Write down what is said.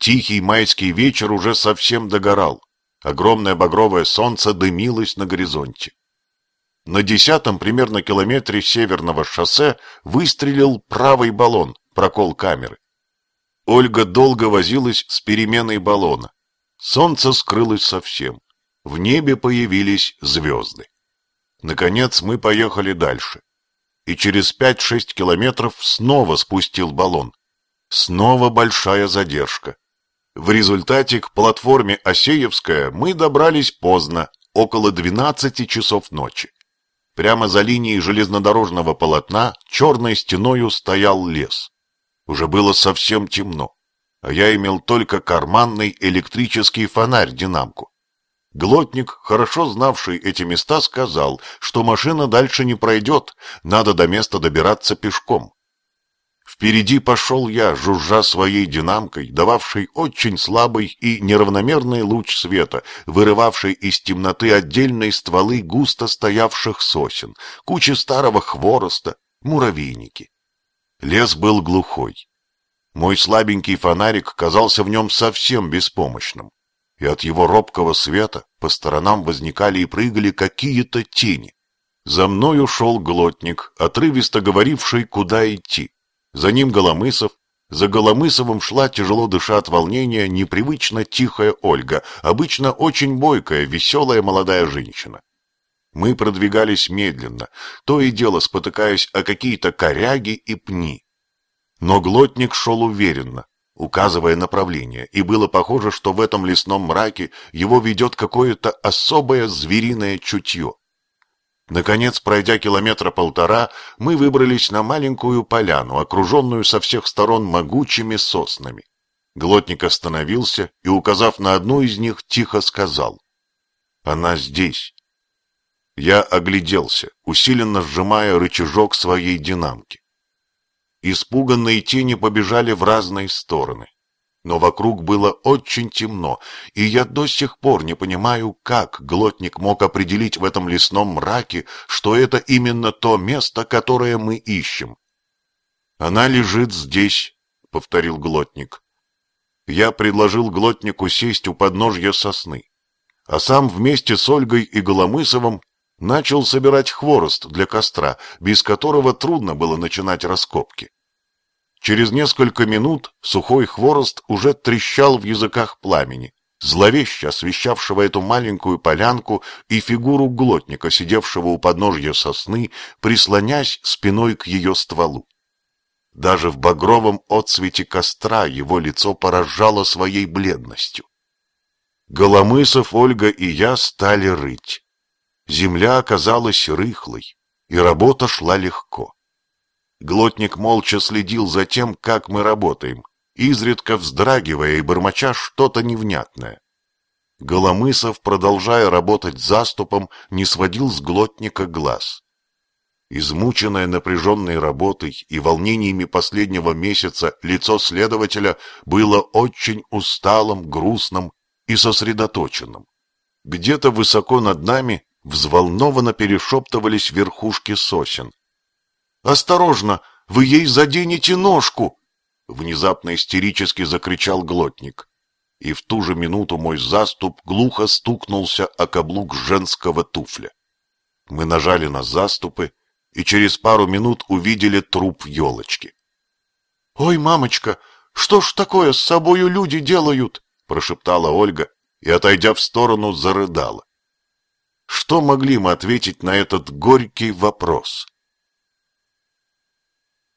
Тихий майский вечер уже совсем догорал. Огромное багровое солнце дымилось на горизонте. На десятом примерно километре северного шоссе выстрелил правый баллон, прокол камеры. Ольга долго возилась с переменой баллона. Солнце скрылось совсем. В небе появились звезды. Наконец мы поехали дальше. И через пять-шесть километров снова спустил баллон. Снова большая задержка. В результате к платформе Осеевская мы добрались поздно, около 12 часов ночи. Прямо за линией железнодорожного полотна черной стеною стоял лес. Уже было совсем темно, а я имел только карманный электрический фонарь-динамку. Глотник, хорошо знавший эти места, сказал, что машина дальше не пройдет, надо до места добираться пешком. Впереди пошел я, жужжа своей динамкой, дававшей очень слабый и неравномерный луч света, вырывавший из темноты отдельные стволы густо стоявших сосен, кучи старого хвороста, муравейники. Лес был глухой. Мой слабенький фонарик казался в нем совсем беспомощным, и от его робкого света по сторонам возникали и прыгали какие-то тени. За мной ушел глотник, отрывисто говоривший, куда идти. За ним Голомысов, за Голомысовым шла, тяжело дыша от волнения, непривычно тихая Ольга, обычно очень бойкая, веселая молодая женщина. Мы продвигались медленно, то и дело спотыкаясь о какие-то коряги и пни. Но глотник шел уверенно, указывая направление, и было похоже, что в этом лесном мраке его ведет какое-то особое звериное чутье. Наконец, пройдя километра полтора, мы выбрались на маленькую поляну, окруженную со всех сторон могучими соснами. Глотник остановился и, указав на одну из них, тихо сказал. «Она здесь». Я огляделся, усиленно сжимая рычажок своей динамки. Испуганные тени побежали в разные стороны. Но вокруг было очень темно, и я до сих пор не понимаю, как глотник мог определить в этом лесном мраке, что это именно то место, которое мы ищем. «Она лежит здесь», — повторил глотник. Я предложил глотнику сесть у подножья сосны, а сам вместе с Ольгой и Голомысовым начал собирать хворост для костра, без которого трудно было начинать раскопки. Через несколько минут сухой хворост уже трещал в языках пламени, зловеще освещавшего эту маленькую полянку и фигуру глотника, сидевшего у подножья сосны, прислонясь спиной к ее стволу. Даже в багровом отсвете костра его лицо поражало своей бледностью. Голомысов, Ольга и я стали рыть. Земля оказалась рыхлой, и работа шла легко. Глотник молча следил за тем, как мы работаем, изредка вздрагивая и бормоча что-то невнятное. Голомысов, продолжая работать заступом, не сводил с глотника глаз. Измученное напряженной работой и волнениями последнего месяца лицо следователя было очень усталым, грустным и сосредоточенным. Где-то высоко над нами взволнованно перешептывались верхушки сосен. «Осторожно! Вы ей заденете ножку!» Внезапно истерически закричал глотник. И в ту же минуту мой заступ глухо стукнулся о каблук женского туфля. Мы нажали на заступы и через пару минут увидели труп елочки. «Ой, мамочка, что ж такое с собою люди делают?» прошептала Ольга и, отойдя в сторону, зарыдала. Что могли мы ответить на этот горький вопрос?